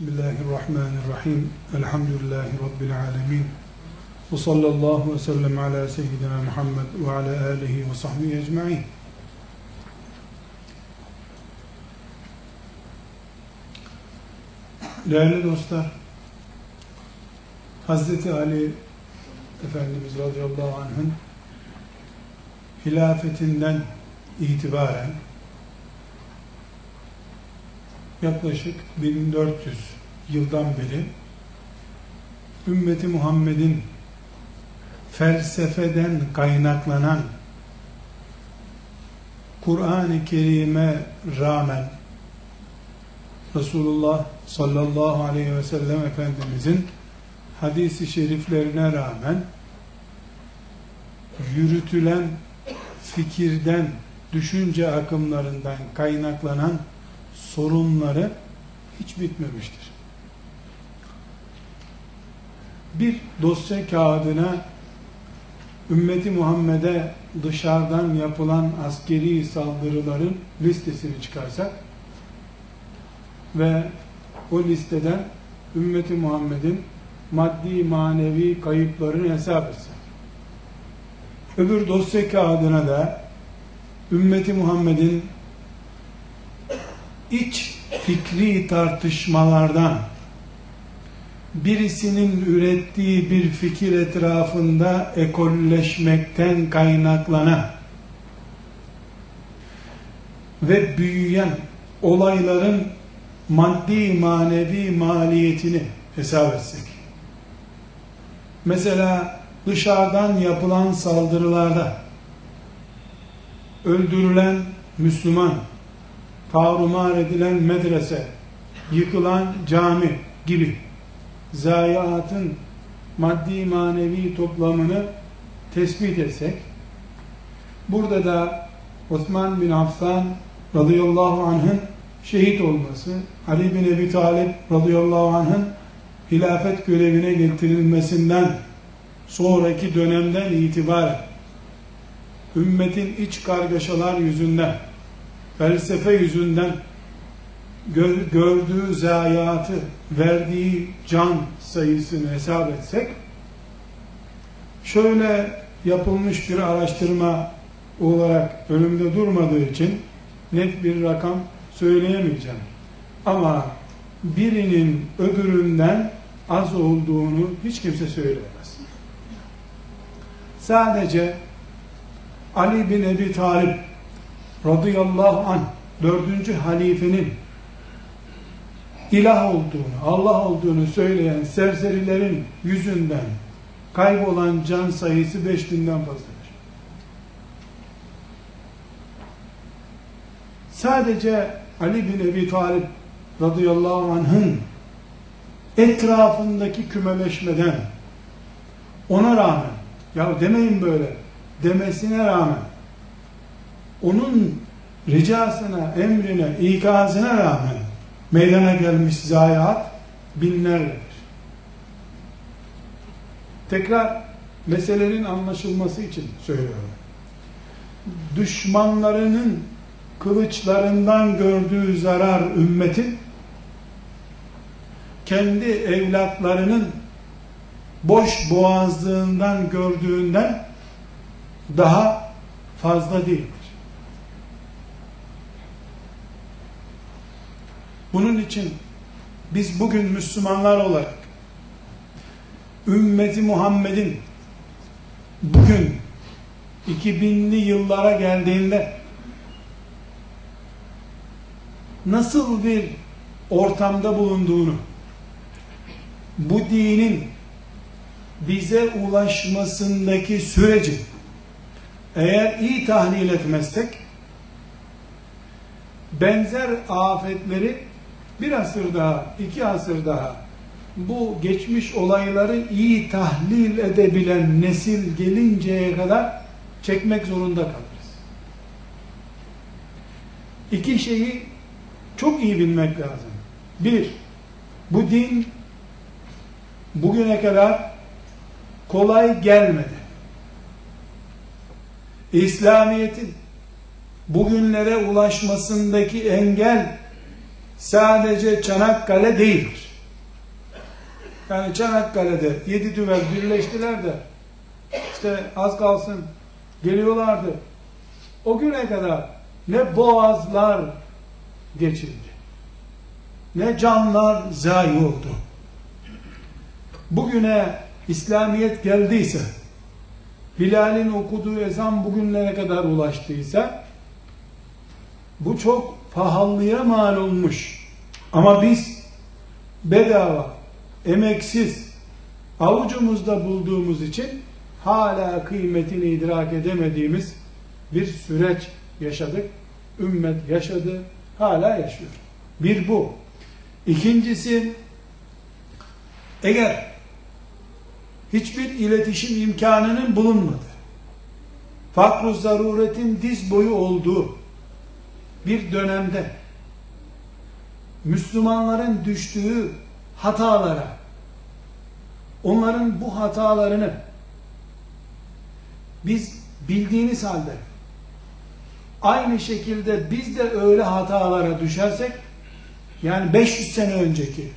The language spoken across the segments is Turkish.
Bismillahirrahmanirrahim. Elhamdülillahi Rabbil alemin. Ve sallallahu ve sellem ala seyyidina Muhammed ve ala alihi ve sahbihi ecma'in. Değerli dostlar, Hazreti Ali Efendimiz radıyallahu anh'ın hilafetinden itibaren yaklaşık 1400 yıldan beri ümmeti Muhammed'in felsefeden kaynaklanan Kur'an-ı Kerim'e rağmen Resulullah sallallahu aleyhi ve sellem Efendimizin hadisi şeriflerine rağmen yürütülen fikirden, düşünce akımlarından kaynaklanan sorunları hiç bitmemiştir. Bir dosya kağıdına ümmeti Muhammed'e dışarıdan yapılan askeri saldırıların listesini çıkarsak ve o listeden ümmeti Muhammed'in maddi manevi kayıplarını hesap etsek öbür dosya kağıdına da ümmeti Muhammed'in iç fikri tartışmalardan birisinin ürettiği bir fikir etrafında ekolleşmekten kaynaklanan ve büyüyen olayların maddi manevi maliyetini hesap etsek. Mesela dışarıdan yapılan saldırılarda öldürülen Müslüman tarumar edilen medrese, yıkılan cami gibi zayiatın maddi manevi toplamını tespit etsek, burada da Osman bin Affan radıyallahu anh'ın şehit olması, Ali bin Ebi Talip radıyallahu anh'ın hilafet görevine getirilmesinden sonraki dönemden itibaren ümmetin iç kargaşalar yüzünden felsefe yüzünden gördüğü zayiatı, verdiği can sayısını hesap etsek, şöyle yapılmış bir araştırma olarak önümde durmadığı için net bir rakam söyleyemeyeceğim. Ama birinin öbüründen az olduğunu hiç kimse söyleyemez. Sadece Ali bin Ebi Talib radıyallahu anh dördüncü halifenin ilah olduğunu, Allah olduğunu söyleyen serserilerin yüzünden kaybolan can sayısı 5000'den fazladır. Sadece Ali bin Ebi Talib radıyallahu anh'ın etrafındaki kümeleşmeden ona rağmen ya demeyin böyle demesine rağmen onun ricasına, emrine, ikazına rağmen meydana gelmiş zayiat binlerledir. Tekrar meselenin anlaşılması için söylüyorum. Düşmanlarının kılıçlarından gördüğü zarar ümmetin kendi evlatlarının boş boğazlığından gördüğünden daha fazla değildir. Bunun için biz bugün Müslümanlar olarak ümmeti Muhammed'in bugün 2000'li yıllara geldiğinde nasıl bir ortamda bulunduğunu bu dinin bize ulaşmasındaki süreci eğer iyi tahlil etmezsek benzer afetleri bir asır daha, iki asır daha bu geçmiş olayları iyi tahlil edebilen nesil gelinceye kadar çekmek zorunda kalırız. İki şeyi çok iyi bilmek lazım. Bir, bu din bugüne kadar kolay gelmedi. İslamiyet'in bugünlere ulaşmasındaki engel sadece Çanakkale değildir. Yani Çanakkale'de yedi düvel birleştiler de işte az kalsın geliyorlardı. O güne kadar ne boğazlar geçildi. Ne canlar zayi oldu. Bugüne İslamiyet geldiyse, Bilal'in okuduğu ezan bugünlere kadar ulaştıysa, bu çok pahalıya mal olmuş. Ama biz bedava, emeksiz, avucumuzda bulduğumuz için hala kıymetini idrak edemediğimiz bir süreç yaşadık. Ümmet yaşadı, hala yaşıyor. Bir bu. İkincisi, eğer hiçbir iletişim imkanının bulunmadı, fakr zaruretin diz boyu olduğu bir dönemde Müslümanların düştüğü hatalara, onların bu hatalarını biz bildiğiniz halde aynı şekilde biz de öyle hatalara düşersek yani 500 sene önceki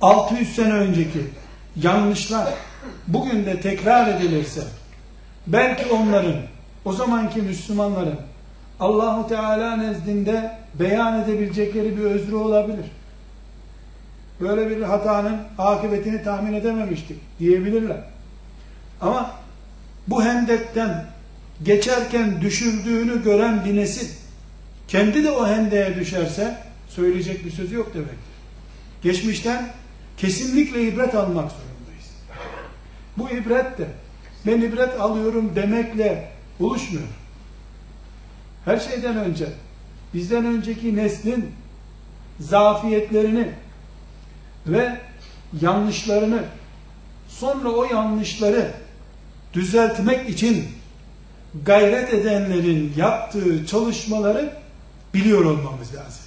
600 sene önceki yanlışlar bugün de tekrar edilirse belki onların o zamanki Müslümanların Allahu Teala nezdinde beyan edebilecekleri bir özrü olabilir. Böyle bir hatanın akıbetini tahmin edememiştik diyebilirler. Ama bu hendekten geçerken düşürdüğünü gören bir nesil kendi de o hendeğe düşerse söyleyecek bir sözü yok demektir. Geçmişten kesinlikle ibret almak zorundayız. Bu ibret de ben ibret alıyorum demekle buluşmuyor. Her şeyden önce bizden önceki neslin zafiyetlerini ve yanlışlarını sonra o yanlışları düzeltmek için gayret edenlerin yaptığı çalışmaları biliyor olmamız lazım.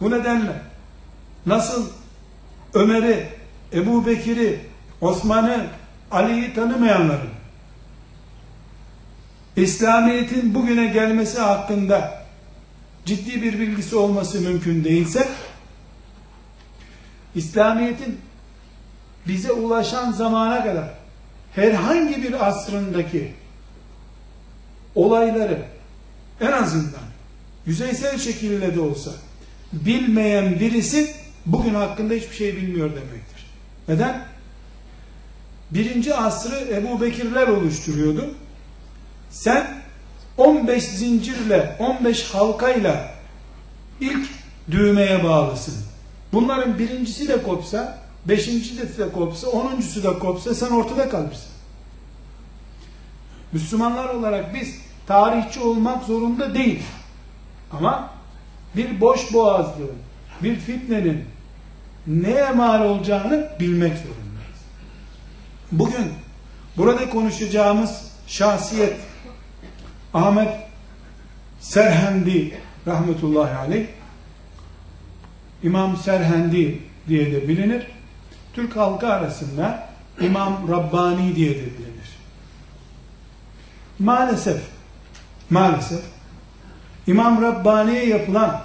Bu nedenle nasıl Ömer'i, Ebu Bekir'i, Osman'ı, Ali'yi tanımayanların İslamiyet'in bugüne gelmesi hakkında ciddi bir bilgisi olması mümkün değilse İslamiyet'in bize ulaşan zamana kadar herhangi bir asrındaki olayları en azından yüzeysel şekilde de olsa bilmeyen birisi bugün hakkında hiçbir şey bilmiyor demektir. Neden? Birinci asrı Ebu Bekirler oluşturuyordu. Sen 15 zincirle, 15 halkayla ilk düğmeye bağlısın. Bunların birincisi de kopsa, beşincisi de kopsa, onuncusu da kopsa sen ortada kalırsın. Müslümanlar olarak biz tarihçi olmak zorunda değil. Ama bir boş boğazlığın, bir fitnenin neye mal olacağını bilmek zorundayız. Bugün burada konuşacağımız şahsiyet Ahmet Serhendi rahmetullahi aleyh İmam Serhendi diye de bilinir. Türk halkı arasında İmam Rabbani diye de bilinir. Maalesef maalesef İmam Rabbani'ye yapılan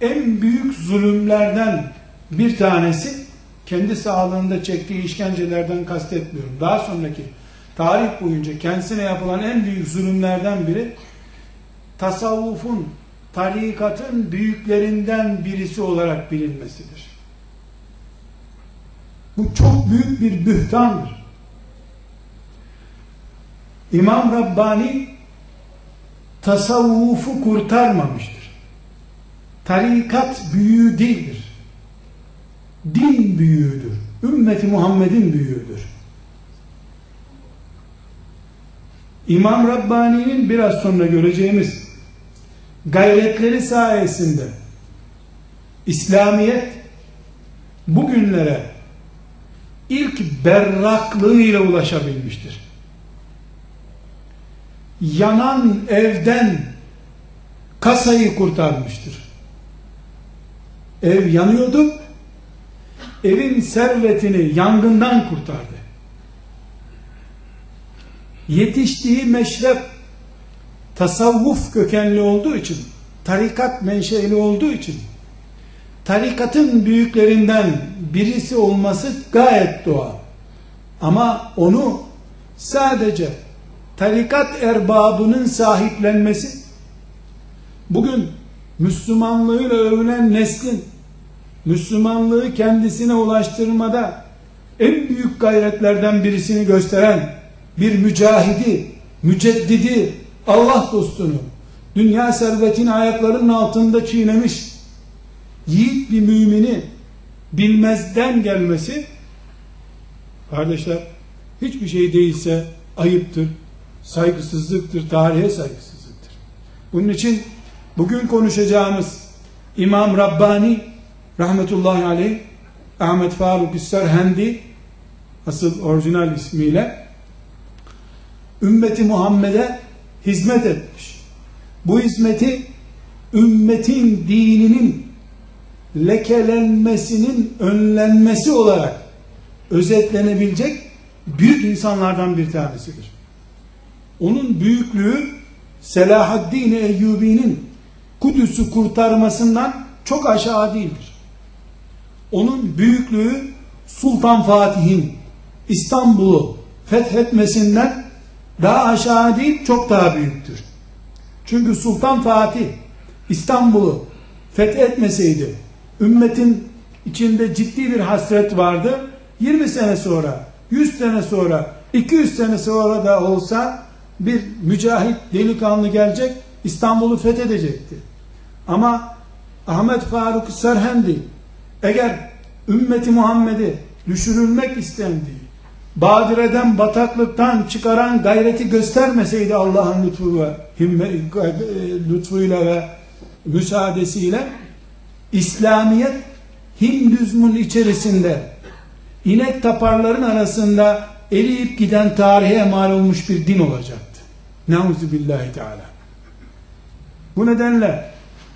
en büyük zulümlerden bir tanesi kendi sağlığında çektiği işkencelerden kastetmiyorum. Daha sonraki tarih boyunca kendisine yapılan en büyük zulümlerden biri tasavvufun, tarikatın büyüklerinden birisi olarak bilinmesidir. Bu çok büyük bir bühtandır. İmam Rabbani tasavvufu kurtarmamıştır. Tarikat büyüğü değildir. Din büyüğüdür. Ümmeti Muhammed'in büyüğüdür. İmam Rabbani'nin biraz sonra göreceğimiz gayretleri sayesinde İslamiyet bugünlere ilk berraklığıyla ulaşabilmiştir. Yanan evden kasayı kurtarmıştır. Ev yanıyordu. Evin servetini yangından kurtardı yetiştiği meşrep tasavvuf kökenli olduğu için, tarikat menşeli olduğu için, tarikatın büyüklerinden birisi olması gayet doğal. Ama onu sadece tarikat erbabının sahiplenmesi bugün Müslümanlığıyla övülen neslin Müslümanlığı kendisine ulaştırmada en büyük gayretlerden birisini gösteren bir mücahidi, müceddidi, Allah dostunu, dünya servetini ayaklarının altında çiğnemiş, yiğit bir mümini bilmezden gelmesi, kardeşler, hiçbir şey değilse ayıptır, saygısızlıktır, tarihe saygısızlıktır. Bunun için bugün konuşacağımız İmam Rabbani rahmetullahi aleyh Ahmet Faruk Serhendi asıl orijinal ismiyle ümmeti Muhammed'e hizmet etmiş. Bu hizmeti ümmetin dininin lekelenmesinin önlenmesi olarak özetlenebilecek büyük insanlardan bir tanesidir. Onun büyüklüğü Selahaddin Eyyubi'nin Kudüs'ü kurtarmasından çok aşağı değildir. Onun büyüklüğü Sultan Fatih'in İstanbul'u fethetmesinden daha aşağı değil çok daha büyüktür. Çünkü Sultan Fatih İstanbul'u fethetmeseydi ümmetin içinde ciddi bir hasret vardı. 20 sene sonra, 100 sene sonra, 200 sene sonra da olsa bir mücahit delikanlı gelecek İstanbul'u fethedecekti. Ama Ahmet Faruk Serhendi eğer ümmeti Muhammed'i düşürülmek istendiği badireden bataklıktan çıkaran gayreti göstermeseydi Allah'ın lütfuyla, lütfuyla ve müsaadesiyle İslamiyet Hindüzmün içerisinde inek taparların arasında eriyip giden tarihe mal olmuş bir din olacaktı. Nauzu billahi teala. Bu nedenle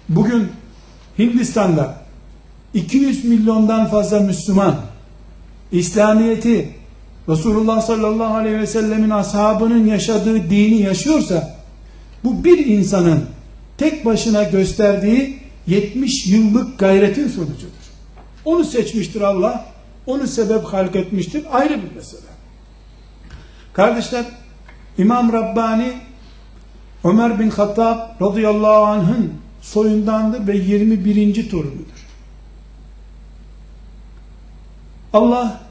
bugün Hindistan'da 200 milyondan fazla Müslüman İslamiyeti Resulullah sallallahu aleyhi ve sellemin ashabının yaşadığı dini yaşıyorsa bu bir insanın tek başına gösterdiği 70 yıllık gayretin sonucudur. Onu seçmiştir Allah. Onu sebep halk etmiştir. Ayrı bir mesele. Kardeşler İmam Rabbani Ömer bin Hattab radıyallahu anh'ın soyundandır ve 21. torunudur. Allah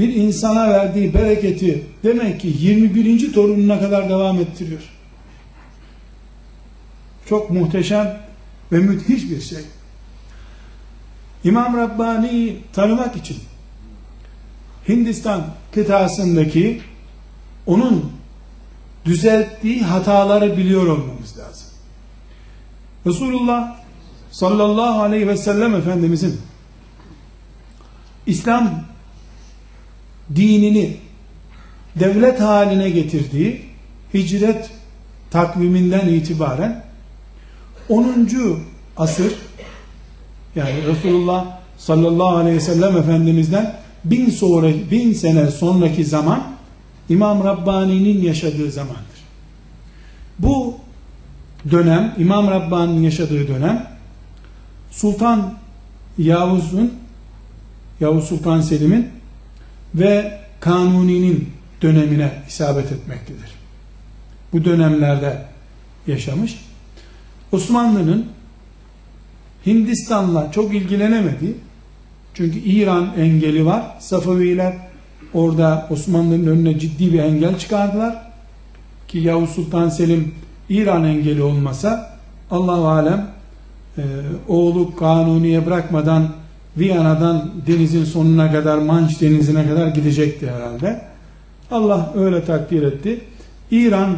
bir insana verdiği bereketi demek ki 21. torununa kadar devam ettiriyor. Çok muhteşem ve müthiş bir şey. İmam Rabbani'yi tanımak için Hindistan kıtasındaki onun düzelttiği hataları biliyor olmamız lazım. Resulullah sallallahu aleyhi ve sellem Efendimizin İslam dinini devlet haline getirdiği hicret takviminden itibaren 10. asır yani Resulullah sallallahu aleyhi ve sellem Efendimiz'den bin sonra bin sene sonraki zaman İmam Rabbani'nin yaşadığı zamandır. Bu dönem İmam Rabbani'nin yaşadığı dönem Sultan Yavuz'un Yavuz Sultan Selim'in ve Kanuni'nin dönemine isabet etmektedir. Bu dönemlerde yaşamış. Osmanlı'nın Hindistan'la çok ilgilenemedi. Çünkü İran engeli var. Safaviler orada Osmanlı'nın önüne ciddi bir engel çıkardılar. Ki Yavuz Sultan Selim İran engeli olmasa Allah alem e, oğlu Kanuni'ye bırakmadan Viyana'dan denizin sonuna kadar Manş denizine kadar gidecekti herhalde. Allah öyle takdir etti. İran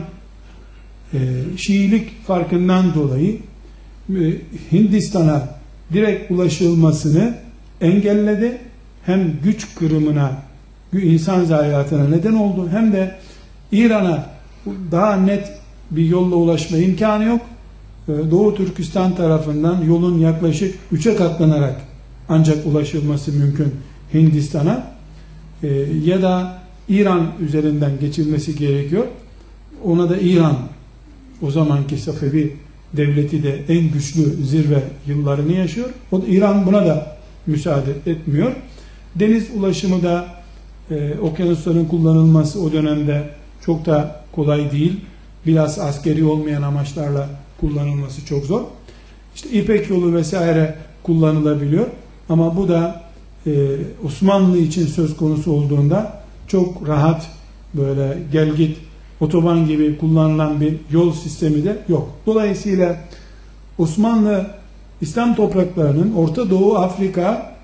e, Şiilik farkından dolayı e, Hindistan'a direkt ulaşılmasını engelledi. Hem güç kırımına, insan zayiatına neden oldu. Hem de İran'a daha net bir yolla ulaşma imkanı yok. E, Doğu Türkistan tarafından yolun yaklaşık 3'e katlanarak ancak ulaşılması mümkün Hindistan'a e, ya da İran üzerinden geçilmesi gerekiyor. Ona da İran o zamanki Safevi devleti de en güçlü zirve yıllarını yaşıyor. O da, İran buna da müsaade etmiyor. Deniz ulaşımı da e, okyanusların kullanılması o dönemde çok da kolay değil. Biraz askeri olmayan amaçlarla kullanılması çok zor. İşte İpek yolu vesaire kullanılabiliyor. Ama bu da e, Osmanlı için söz konusu olduğunda çok rahat böyle gel git otoban gibi kullanılan bir yol sistemi de yok. Dolayısıyla Osmanlı İslam topraklarının Orta Doğu, Afrika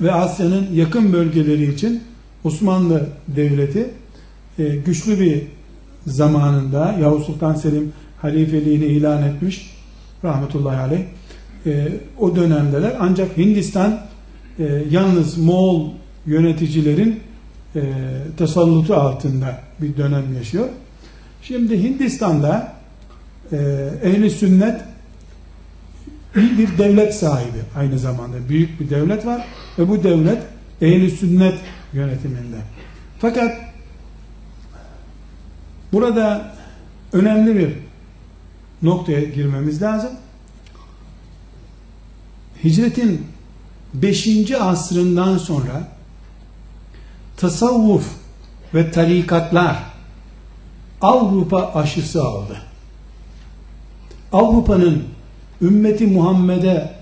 ve Asya'nın yakın bölgeleri için Osmanlı Devleti e, güçlü bir zamanında Yavuz Sultan Selim halifeliğini ilan etmiş rahmetullahi aleyh e, o dönemdeler ancak Hindistan e, yalnız Moğol yöneticilerin e, tasallutu altında bir dönem yaşıyor. Şimdi Hindistan'da e, ehli sünnet iyi bir devlet sahibi aynı zamanda büyük bir devlet var ve bu devlet ehli sünnet yönetiminde. Fakat burada önemli bir noktaya girmemiz lazım. Hicretin 5. asrından sonra tasavvuf ve tarikatlar Avrupa aşısı aldı. Avrupa'nın ümmeti Muhammed'e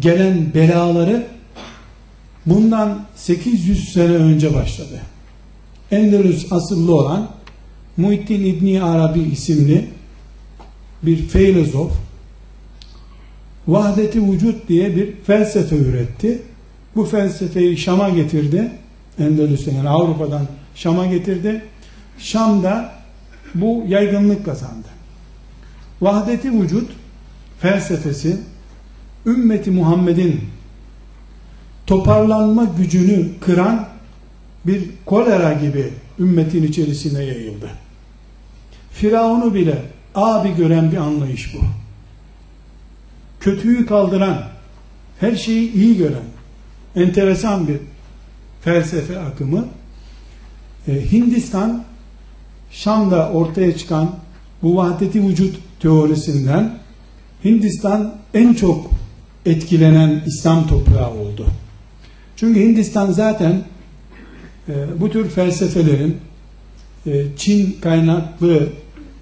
gelen belaları bundan 800 sene önce başladı. Endülüs asıllı olan Muhittin İbni Arabi isimli bir filozof vahdeti vücut diye bir felsefe üretti. Bu felsefeyi Şam'a getirdi. Endülüs'e yani Avrupa'dan Şam'a getirdi. Şam'da bu yaygınlık kazandı. Vahdeti vücut felsefesi ümmeti Muhammed'in toparlanma gücünü kıran bir kolera gibi ümmetin içerisine yayıldı. Firavun'u bile abi gören bir anlayış bu. Kötüyü kaldıran, her şeyi iyi gören, enteresan bir felsefe akımı. Ee, Hindistan, Şam'da ortaya çıkan bu vahdeti vücut teorisinden Hindistan en çok etkilenen İslam toprağı oldu. Çünkü Hindistan zaten e, bu tür felsefelerin e, Çin kaynaklı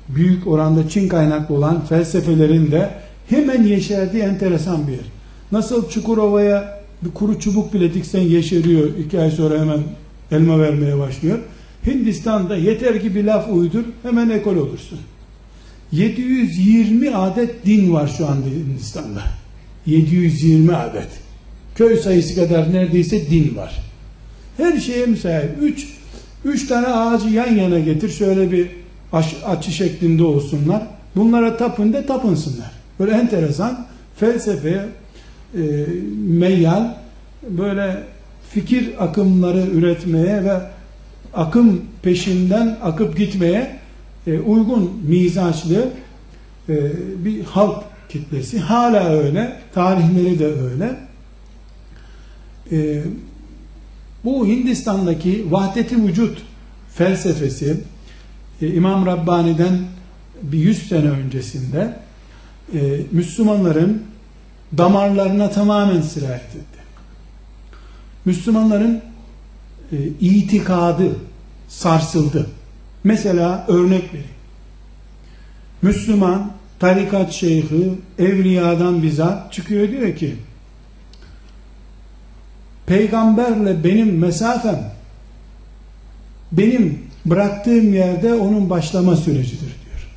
büyük oranda Çin kaynaklı olan felsefelerin de hemen yeşerdiği enteresan bir yer. Nasıl Çukurova'ya bir kuru çubuk bile diksen yeşeriyor, iki ay sonra hemen elma vermeye başlıyor. Hindistan'da yeter ki bir laf uydur, hemen ekol olursun. 720 adet din var şu anda Hindistan'da. 720 adet. Köy sayısı kadar neredeyse din var. Her şeye müsait. 3 3 tane ağacı yan yana getir. Şöyle bir aç, açı şeklinde olsunlar. Bunlara tapın da tapınsınlar. Böyle enteresan felsefeye e, meyyal böyle fikir akımları üretmeye ve akım peşinden akıp gitmeye e, uygun mizaçlı e, bir halk kitlesi. Hala öyle. Tarihleri de öyle. E, bu Hindistan'daki vahdeti vücut felsefesi e, İmam Rabbani'den bir yüz sene öncesinde e, Müslümanların damarlarına tamamen sirayet etti. Müslümanların e, itikadı sarsıldı. Mesela örnek vereyim. Müslüman tarikat şeyhi evliyadan bizzat çıkıyor diyor ki peygamberle benim mesafem benim bıraktığım yerde onun başlama sürecidir diyor.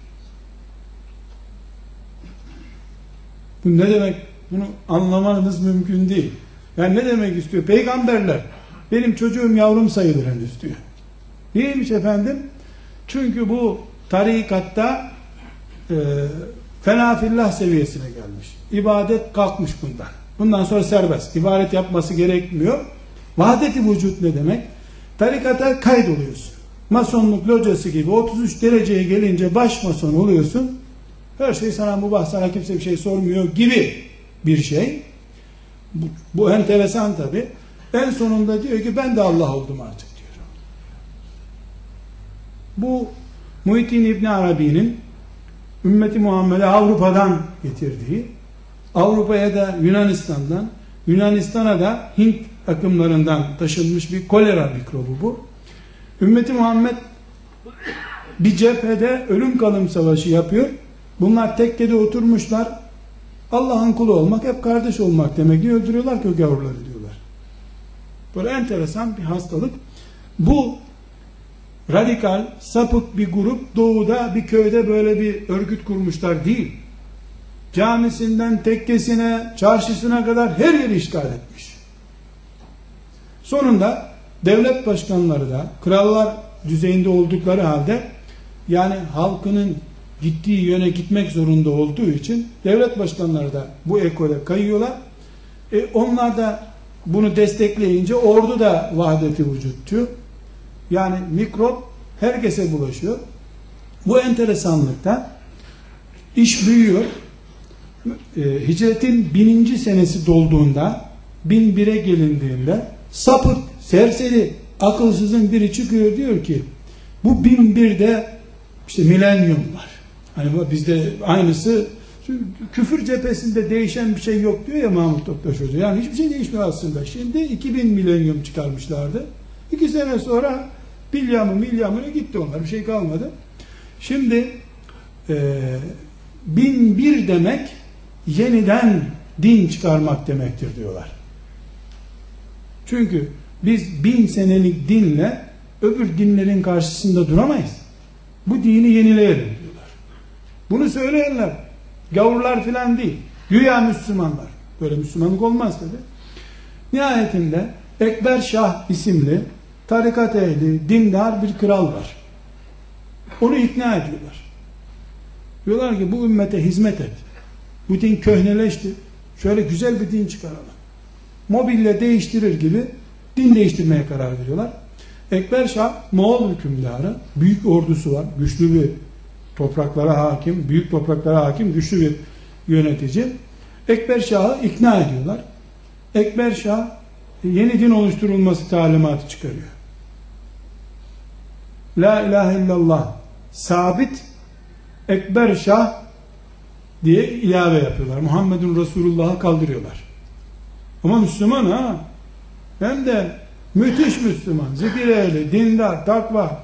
Bu ne demek? Bunu anlamanız mümkün değil. Yani ne demek istiyor? Peygamberler benim çocuğum yavrum sayılır henüz diyor. Neymiş efendim? Çünkü bu tarikatta e, fenafillah seviyesine gelmiş. İbadet kalkmış bundan. Bundan sonra serbest. İbadet yapması gerekmiyor. Vahdeti vücut ne demek? Tarikata kaydoluyorsun. Masonluk locası gibi 33 dereceye gelince baş mason oluyorsun. Her şey sana mubah, sana kimse bir şey sormuyor gibi bir şey. Bu, bu enteresan tabi. En sonunda diyor ki ben de Allah oldum artık diyor. Bu Muhittin İbn Arabi'nin ümmeti Muhammed'e Avrupa'dan getirdiği, Avrupa'ya da Yunanistan'dan, Yunanistan'a da Hint akımlarından taşınmış bir kolera mikrobu bu. Ümmeti Muhammed bir cephede ölüm kalım savaşı yapıyor. Bunlar tekkede oturmuşlar. Allah'ın kulu olmak hep kardeş olmak demek diye öldürüyorlar ki o gavurları diyorlar. Böyle enteresan bir hastalık. Bu radikal, sapık bir grup doğuda bir köyde böyle bir örgüt kurmuşlar değil. Camisinden tekkesine, çarşısına kadar her yeri işgal etmiş. Sonunda devlet başkanları da krallar düzeyinde oldukları halde yani halkının gittiği yöne gitmek zorunda olduğu için devlet başkanları da bu ekole kayıyorlar. E onlar da bunu destekleyince ordu da vahdeti vücut diyor. Yani mikrop herkese bulaşıyor. Bu enteresanlıkta iş büyüyor. E, hicretin bininci senesi dolduğunda bin bire gelindiğinde sapık, serseri, akılsızın biri çıkıyor diyor ki bu bin birde işte milenyum var. Hani bizde aynısı küfür cephesinde değişen bir şey yok diyor ya Mahmut Toptaş Hoca. Yani hiçbir şey değişmiyor aslında. Şimdi 2000 milenyum çıkarmışlardı. İki sene sonra bilyamı milyamı gitti onlar. Bir şey kalmadı. Şimdi e, bin bir demek yeniden din çıkarmak demektir diyorlar. Çünkü biz bin senelik dinle öbür dinlerin karşısında duramayız. Bu dini yenileyelim. Bunu söyleyenler gavurlar filan değil. Güya Müslümanlar. Böyle Müslümanlık olmaz tabi. Nihayetinde Ekber Şah isimli tarikat ehli, dindar bir kral var. Onu ikna ediyorlar. Diyorlar ki bu ümmete hizmet et. Bu din köhneleşti. Şöyle güzel bir din çıkaralım. Mobilya değiştirir gibi din değiştirmeye karar veriyorlar. Ekber Şah Moğol hükümdarı, büyük ordusu var, güçlü bir topraklara hakim, büyük topraklara hakim, güçlü bir yönetici. Ekber Şah'ı ikna ediyorlar. Ekber Şah yeni din oluşturulması talimatı çıkarıyor. La ilahe illallah sabit Ekber Şah diye ilave yapıyorlar. Muhammedun Resulullah'ı kaldırıyorlar. Ama Müslüman ha. Hem de müthiş Müslüman. Zikir ehli, dindar, takva.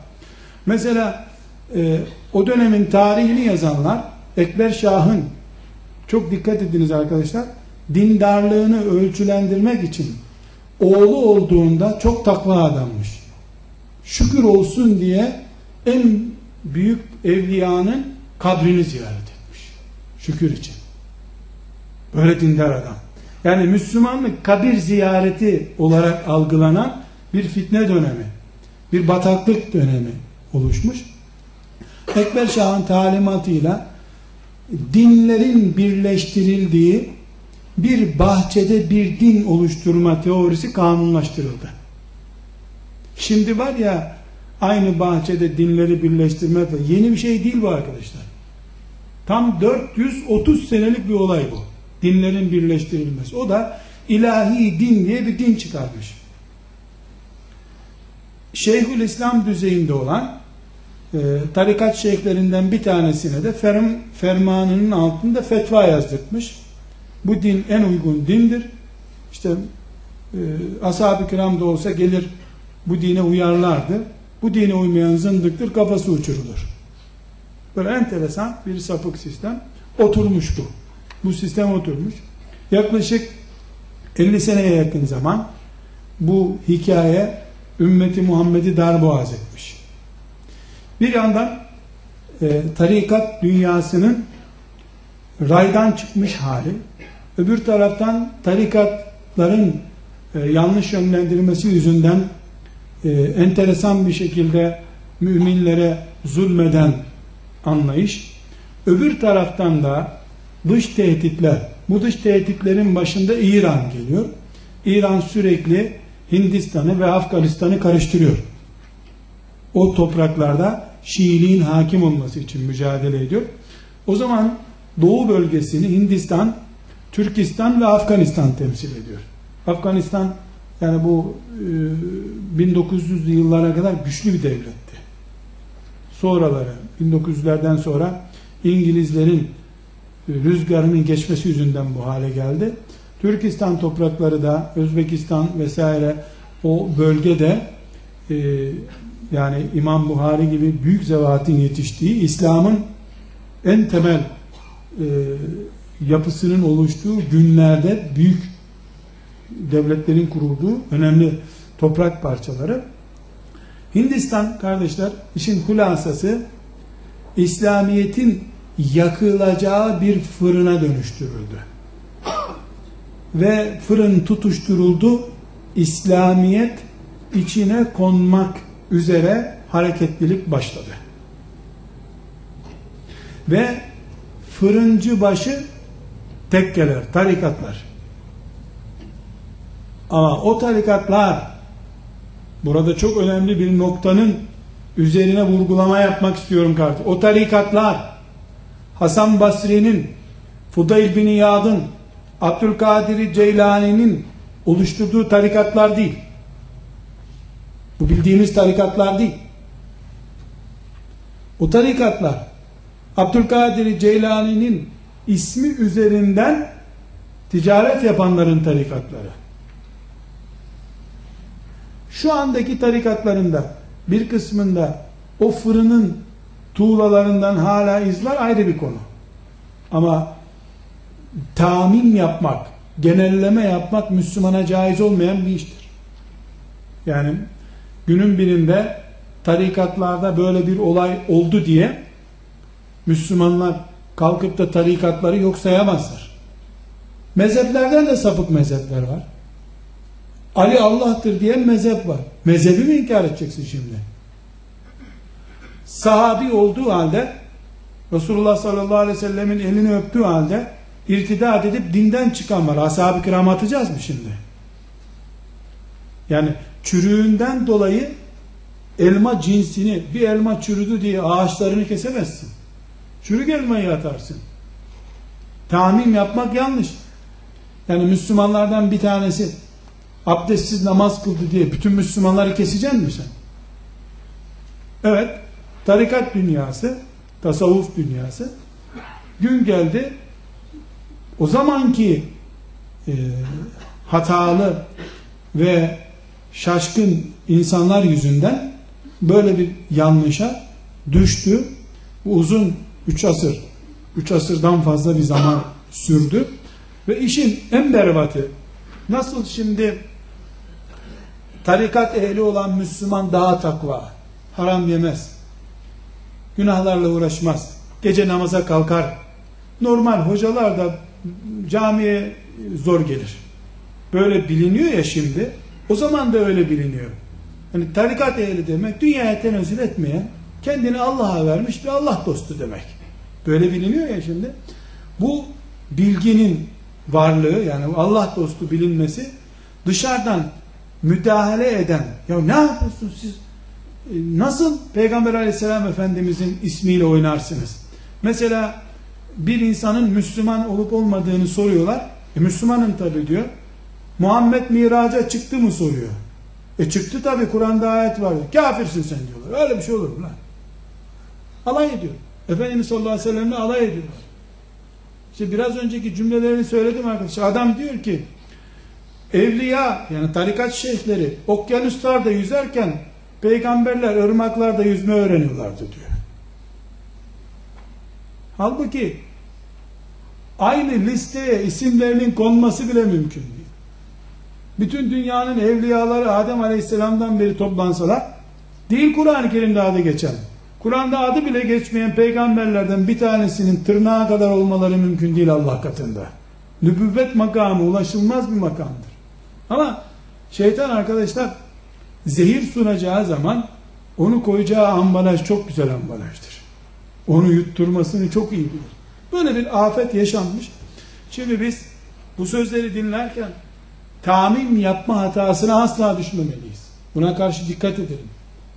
Mesela e, o dönemin tarihini yazanlar Ekber Şah'ın çok dikkat ediniz arkadaşlar dindarlığını ölçülendirmek için oğlu olduğunda çok takva adammış. Şükür olsun diye en büyük evliyanın kabrini ziyaret etmiş. Şükür için. Böyle dindar adam. Yani Müslümanlık kabir ziyareti olarak algılanan bir fitne dönemi, bir bataklık dönemi oluşmuş. Ekber Şah'ın talimatıyla dinlerin birleştirildiği bir bahçede bir din oluşturma teorisi kanunlaştırıldı. Şimdi var ya aynı bahçede dinleri birleştirme yeni bir şey değil bu arkadaşlar. Tam 430 senelik bir olay bu. Dinlerin birleştirilmesi. O da ilahi din diye bir din çıkarmış. Şeyhül İslam düzeyinde olan e, tarikat şeyhlerinden bir tanesine de ferm, fermanının altında fetva yazdırmış. Bu din en uygun dindir. İşte e, ashab-ı kiram da olsa gelir bu dine uyarlardı. Bu dine uymayan zındıktır, kafası uçurulur. Böyle enteresan bir sapık sistem oturmuş bu. Bu sistem oturmuş. Yaklaşık 50 seneye yakın zaman bu hikaye ümmeti Muhammed'i darboğaz etmiş. Bir yandan e, tarikat dünyasının raydan çıkmış hali, öbür taraftan tarikatların e, yanlış yönlendirilmesi yüzünden e, enteresan bir şekilde müminlere zulmeden anlayış, öbür taraftan da dış tehditler, bu dış tehditlerin başında İran geliyor. İran sürekli Hindistan'ı ve Afganistan'ı karıştırıyor. O topraklarda Şiiliğin hakim olması için mücadele ediyor. O zaman Doğu bölgesini Hindistan, Türkistan ve Afganistan temsil ediyor. Afganistan yani bu e, 1900'lü yıllara kadar güçlü bir devletti. Sonraları 1900'lerden sonra İngilizlerin rüzgarının geçmesi yüzünden bu hale geldi. Türkistan toprakları da Özbekistan vesaire o bölgede e, yani İmam Buhari gibi büyük zevatin yetiştiği İslam'ın en temel e, yapısının oluştuğu günlerde büyük devletlerin kurulduğu önemli toprak parçaları. Hindistan kardeşler işin hulasası İslamiyet'in yakılacağı bir fırına dönüştürüldü. Ve fırın tutuşturuldu. İslamiyet içine konmak üzere hareketlilik başladı. Ve fırıncı başı tekkeler, tarikatlar. Ama o tarikatlar burada çok önemli bir noktanın üzerine vurgulama yapmak istiyorum kardeşim. O tarikatlar Hasan Basri'nin, Fudayl bin İyad'ın, Abdülkadir Ceylani'nin oluşturduğu tarikatlar değil. Bu bildiğimiz tarikatlar değil. O tarikatlar Abdülkadir Ceylani'nin ismi üzerinden ticaret yapanların tarikatları. Şu andaki tarikatlarında bir kısmında o fırının tuğlalarından hala izler ayrı bir konu. Ama tamim yapmak, genelleme yapmak Müslümana caiz olmayan bir iştir. Yani günün birinde tarikatlarda böyle bir olay oldu diye Müslümanlar kalkıp da tarikatları yok sayamazlar. Mezheplerden de sapık mezhepler var. Ali Allah'tır diyen mezhep var. Mezhebi mi inkar edeceksin şimdi? Sahabi olduğu halde Resulullah sallallahu aleyhi ve sellemin elini öptüğü halde irtidat edip dinden çıkan var. Ashab-ı kiram atacağız mı şimdi? Yani çürüğünden dolayı elma cinsini bir elma çürüdü diye ağaçlarını kesemezsin. Çürük elmayı atarsın. Tamim yapmak yanlış. Yani Müslümanlardan bir tanesi abdestsiz namaz kıldı diye bütün Müslümanları keseceksin mi sen? Evet, tarikat dünyası, tasavvuf dünyası gün geldi o zamanki e, hatalı ve şaşkın insanlar yüzünden böyle bir yanlışa düştü. Bu uzun 3 asır, 3 asırdan fazla bir zaman sürdü. Ve işin en berbatı nasıl şimdi tarikat ehli olan Müslüman daha takva, haram yemez, günahlarla uğraşmaz, gece namaza kalkar, normal hocalar da camiye zor gelir. Böyle biliniyor ya şimdi, o zaman da öyle biliniyor. Yani tarikat ehli demek dünyaya tenezzül etmeyen, kendini Allah'a vermiş bir Allah dostu demek. Böyle biliniyor ya şimdi. Bu bilginin varlığı yani Allah dostu bilinmesi dışarıdan müdahale eden ya ne yapıyorsunuz siz e, nasıl Peygamber aleyhisselam efendimizin ismiyle oynarsınız mesela bir insanın Müslüman olup olmadığını soruyorlar e, Müslümanım tabi diyor Muhammed miraca çıktı mı soruyor. E çıktı tabi Kur'an'da ayet var. Kafirsin sen diyorlar. Öyle bir şey olur mu lan? Alay ediyor. Efendimiz sallallahu aleyhi ve sellemle alay ediyorlar işte biraz önceki cümlelerini söyledim arkadaşlar. Adam diyor ki evliya yani tarikat şeyhleri okyanuslarda yüzerken peygamberler ırmaklarda yüzme öğreniyorlardı diyor. Halbuki aynı listeye isimlerinin konması bile mümkün. Bütün dünyanın evliyaları Adem Aleyhisselam'dan beri toplansalar değil Kur'an-ı Kerim'de adı geçen Kur'an'da adı bile geçmeyen peygamberlerden bir tanesinin tırnağa kadar olmaları mümkün değil Allah katında. Nübüvvet makamı ulaşılmaz bir makamdır. Ama şeytan arkadaşlar zehir sunacağı zaman onu koyacağı ambalaj çok güzel ambalajdır. Onu yutturmasını çok iyi bilir. Böyle bir afet yaşanmış. Şimdi biz bu sözleri dinlerken tamim yapma hatasına asla düşmemeliyiz. Buna karşı dikkat edelim.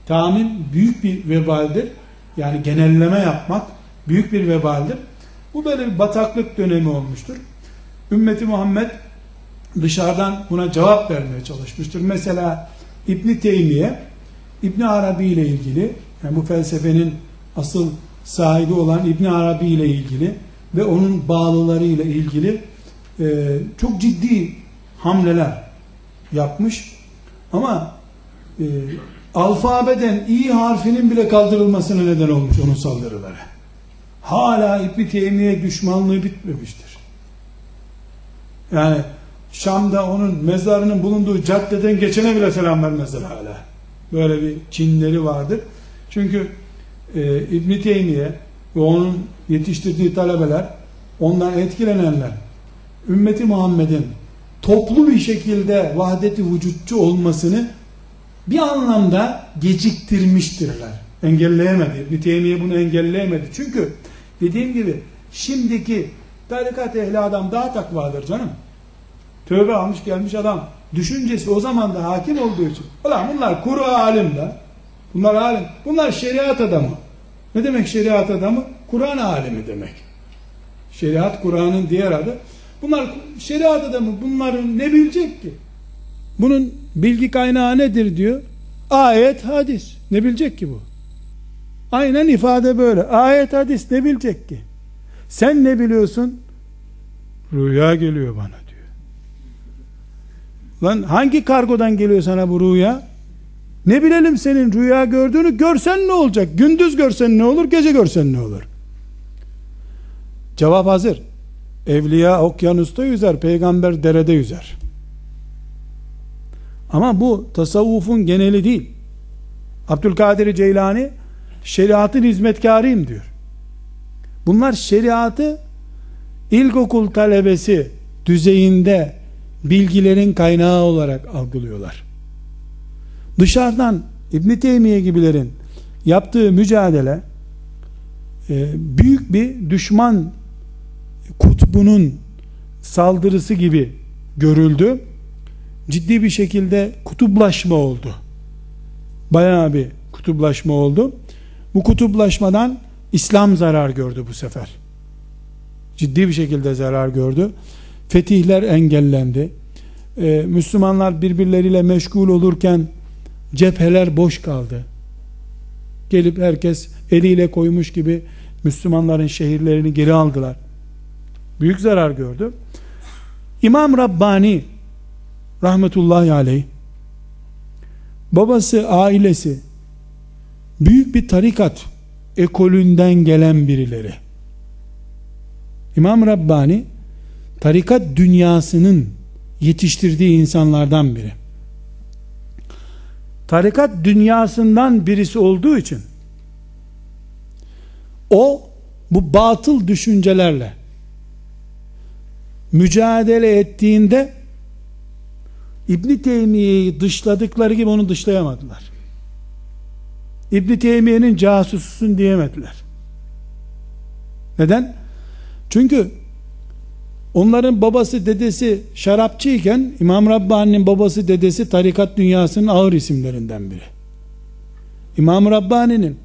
Tamim büyük bir vebaldir. Yani genelleme yapmak büyük bir vebaldir. Bu böyle bir bataklık dönemi olmuştur. Ümmeti Muhammed dışarıdan buna cevap vermeye çalışmıştır. Mesela İbni Teymiye İbni Arabi ile ilgili yani bu felsefenin asıl sahibi olan İbn Arabi ile ilgili ve onun bağlıları ile ilgili e, çok ciddi hamleler yapmış. Ama e, alfabeden i harfinin bile kaldırılmasına neden olmuş onun saldırıları. Hala İbn Teymiye düşmanlığı bitmemiştir. Yani Şam'da onun mezarının bulunduğu caddeden geçene bile selam vermezler hala. Böyle bir kinleri vardır. Çünkü e, İbn Teymiye ve onun yetiştirdiği talebeler, ondan etkilenenler, ümmeti Muhammed'in toplu bir şekilde vahdeti vücutçu olmasını bir anlamda geciktirmiştirler. Engelleyemedi. İbn Teymiye bunu engelleyemedi. Çünkü dediğim gibi şimdiki tarikat ehli adam daha takvadır canım. Tövbe almış gelmiş adam. Düşüncesi o zaman da hakim olduğu için. Ulan bunlar kuru alim de. Bunlar alim. Bunlar şeriat adamı. Ne demek şeriat adamı? Kur'an alimi demek. Şeriat Kur'an'ın diğer adı. Bunlar şeriat adamı. Bunların ne bilecek ki? Bunun bilgi kaynağı nedir diyor. Ayet, hadis. Ne bilecek ki bu? Aynen ifade böyle. Ayet, hadis ne bilecek ki? Sen ne biliyorsun? Rüya geliyor bana diyor. Lan hangi kargodan geliyor sana bu rüya? Ne bilelim senin rüya gördüğünü görsen ne olacak? Gündüz görsen ne olur? Gece görsen ne olur? Cevap hazır. Evliya okyanusta yüzer, peygamber derede yüzer. Ama bu tasavvufun geneli değil. Abdülkadir Ceylani şeriatın hizmetkarıyım diyor. Bunlar şeriatı ilkokul talebesi düzeyinde bilgilerin kaynağı olarak algılıyorlar. Dışarıdan İbn Teymiye gibilerin yaptığı mücadele e, büyük bir düşman kutbunun saldırısı gibi görüldü. Ciddi bir şekilde kutuplaşma oldu. Bayağı bir kutuplaşma oldu. Bu kutuplaşmadan İslam zarar gördü bu sefer. Ciddi bir şekilde zarar gördü. Fetihler engellendi. Ee, Müslümanlar birbirleriyle meşgul olurken cepheler boş kaldı. Gelip herkes eliyle koymuş gibi Müslümanların şehirlerini geri aldılar. Büyük zarar gördü. İmam Rabbani rahmetullahi aleyh babası, ailesi büyük bir tarikat ekolünden gelen birileri. İmam Rabbani tarikat dünyasının yetiştirdiği insanlardan biri. Tarikat dünyasından birisi olduğu için o bu batıl düşüncelerle mücadele ettiğinde İbn Teymiye'yi dışladıkları gibi onu dışlayamadılar. İbn Teymiye'nin casususun diyemediler. Neden? Çünkü onların babası dedesi şarapçıyken İmam Rabbani'nin babası dedesi tarikat dünyasının ağır isimlerinden biri. İmam Rabbani'nin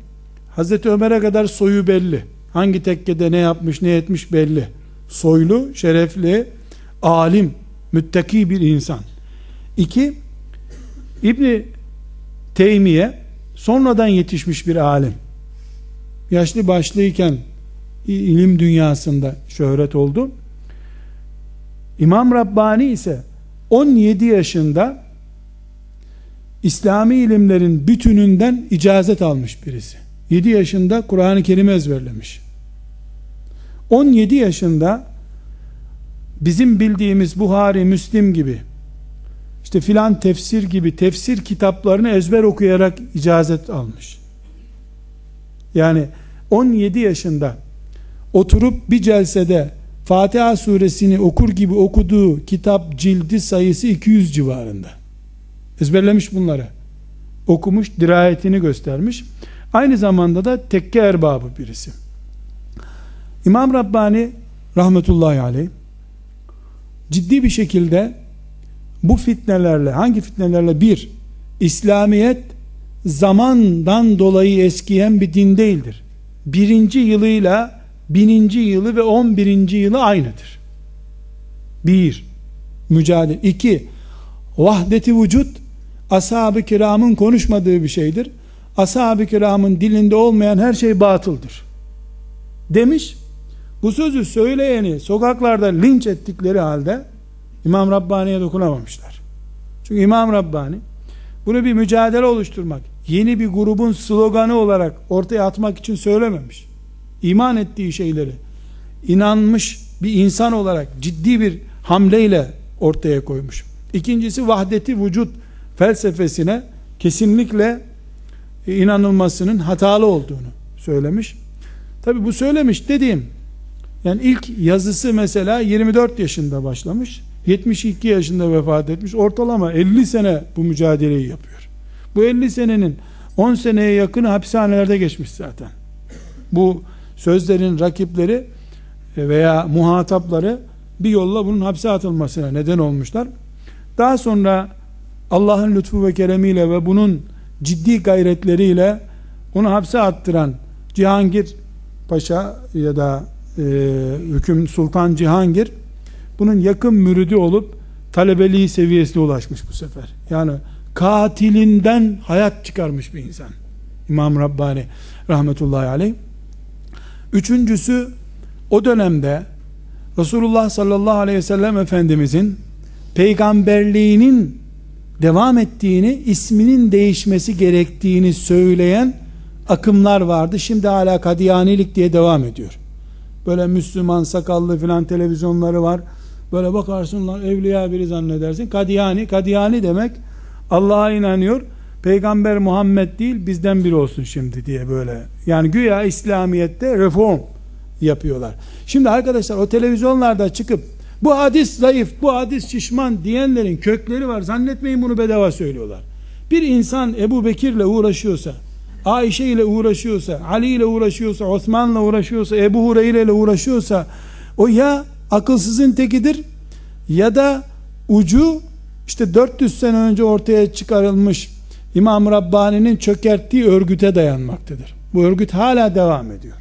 Hazreti Ömer'e kadar soyu belli. Hangi tekkede ne yapmış ne etmiş belli. Soylu, şerefli, alim, müttaki bir insan. İki, İbni Teymiye sonradan yetişmiş bir alim. Yaşlı başlıyken ilim dünyasında şöhret oldu. İmam Rabbani ise 17 yaşında İslami ilimlerin bütününden icazet almış birisi. 7 yaşında Kur'an-ı Kerim ezberlemiş. 17 yaşında bizim bildiğimiz Buhari, Müslim gibi işte filan tefsir gibi tefsir kitaplarını ezber okuyarak icazet almış. Yani 17 yaşında oturup bir celsede Fatiha suresini okur gibi okuduğu kitap cildi sayısı 200 civarında. Ezberlemiş bunları. Okumuş, dirayetini göstermiş. Aynı zamanda da tekke erbabı birisi. İmam Rabbani rahmetullahi aleyh ciddi bir şekilde bu fitnelerle hangi fitnelerle bir İslamiyet zamandan dolayı eskiyen bir din değildir. Birinci yılıyla bininci yılı ve on birinci yılı aynıdır. Bir, mücadele. iki vahdeti vücut ashab-ı kiramın konuşmadığı bir şeydir. Ashab-ı kiramın dilinde olmayan her şey batıldır. demiş. Bu sözü söyleyeni sokaklarda linç ettikleri halde İmam Rabbani'ye dokunamamışlar. Çünkü İmam Rabbani bunu bir mücadele oluşturmak, yeni bir grubun sloganı olarak ortaya atmak için söylememiş. İman ettiği şeyleri inanmış bir insan olarak ciddi bir hamleyle ortaya koymuş. İkincisi vahdeti vücut felsefesine kesinlikle inanılmasının hatalı olduğunu söylemiş. Tabi bu söylemiş dediğim yani ilk yazısı mesela 24 yaşında başlamış. 72 yaşında vefat etmiş. Ortalama 50 sene bu mücadeleyi yapıyor. Bu 50 senenin 10 seneye yakını hapishanelerde geçmiş zaten. Bu sözlerin rakipleri veya muhatapları bir yolla bunun hapse atılmasına neden olmuşlar. Daha sonra Allah'ın lütfu ve keremiyle ve bunun ciddi gayretleriyle onu hapse attıran Cihangir Paşa ya da e, hüküm Sultan Cihangir bunun yakın müridi olup talebeliği seviyesine ulaşmış bu sefer. Yani katilinden hayat çıkarmış bir insan. İmam Rabbani rahmetullahi aleyh. Üçüncüsü o dönemde Resulullah sallallahu aleyhi ve sellem Efendimizin peygamberliğinin devam ettiğini, isminin değişmesi gerektiğini söyleyen akımlar vardı. Şimdi hala Kadiyanilik diye devam ediyor. Böyle Müslüman sakallı filan televizyonları var. Böyle bakarsın lan evliya biri zannedersin. Kadiyani, Kadiyani demek Allah'a inanıyor. Peygamber Muhammed değil bizden biri olsun şimdi diye böyle. Yani güya İslamiyet'te reform yapıyorlar. Şimdi arkadaşlar o televizyonlarda çıkıp bu hadis zayıf, bu hadis şişman diyenlerin kökleri var. Zannetmeyin bunu bedava söylüyorlar. Bir insan Ebu Bekir'le uğraşıyorsa, Ayşe ile uğraşıyorsa, Ali ile uğraşıyorsa, Osman'la uğraşıyorsa, Ebu Hureyre ile uğraşıyorsa, o ya akılsızın tekidir ya da ucu işte 400 sene önce ortaya çıkarılmış İmam Rabbani'nin çökerttiği örgüte dayanmaktadır. Bu örgüt hala devam ediyor.